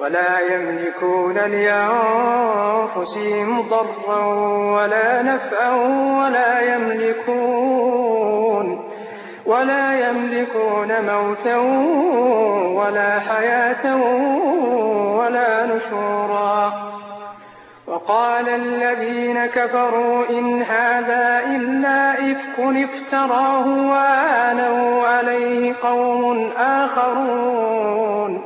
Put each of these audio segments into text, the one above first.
ولا يملكون لأنفسهم ضرا ولا نفعا ولا يملكون ولا يملكون موتا ولا حياة ولا نشورا. وقال الذين كفروا إن هذا إلا إفك افتراه وآنوا عليه قوم آخرون.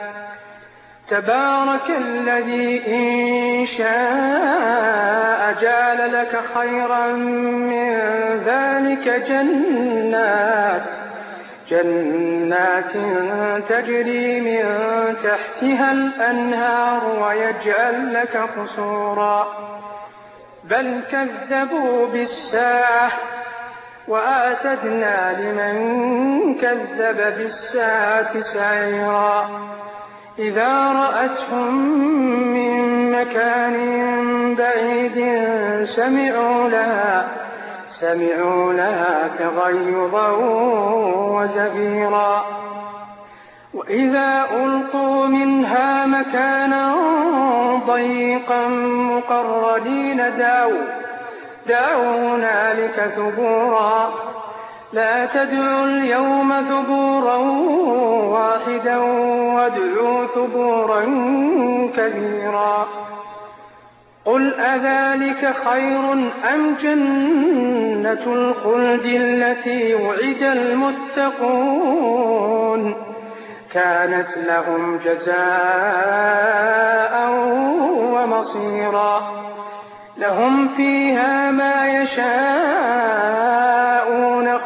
تبارك الذي إن شاء جعل لك خيرا من ذلك جنات جنات تجري من تحتها الأنهار ويجعل لك قصورا. بل كذبوا بالساعة وآتدنا لمن كذب بالساعة سعيرا. إذا رأتهم من مكان بعيد سمعوا لها سمعوا لها تغيظا وزفيرا وإذا ألقوا منها مكانا ضيقا مقرنين دعوا دعوا هنالك ثبورا. لا تدعوا اليوم ثبورا واحدا وادعوا ثبورا كبيرا. قل أذلك خير أم جنة الخلد التي وعد المتقون؟ كانت لهم جزاء ومصيرا. لهم فيها ما يشاءون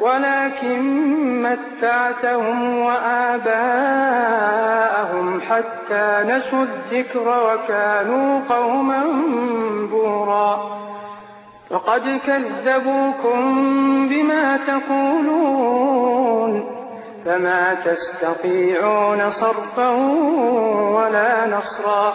ولكن متعتهم وآباءهم حتى نسوا الذكر وكانوا قوما بورا. فقد كذبوكم بما تقولون. فما تستطيعون صرفا ولا نصرا.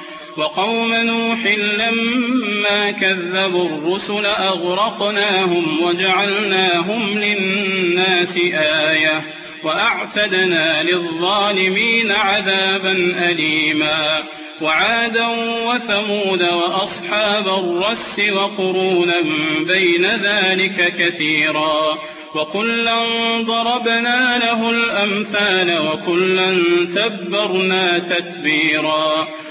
وقوم نوح لما كذبوا الرسل أغرقناهم وجعلناهم للناس آية وأعتدنا للظالمين عذابا أليما وعادا وثمود وأصحاب الرس وقرونا بين ذلك كثيرا وكلا ضربنا له الأمثال وكلا تبرنا تتبيرا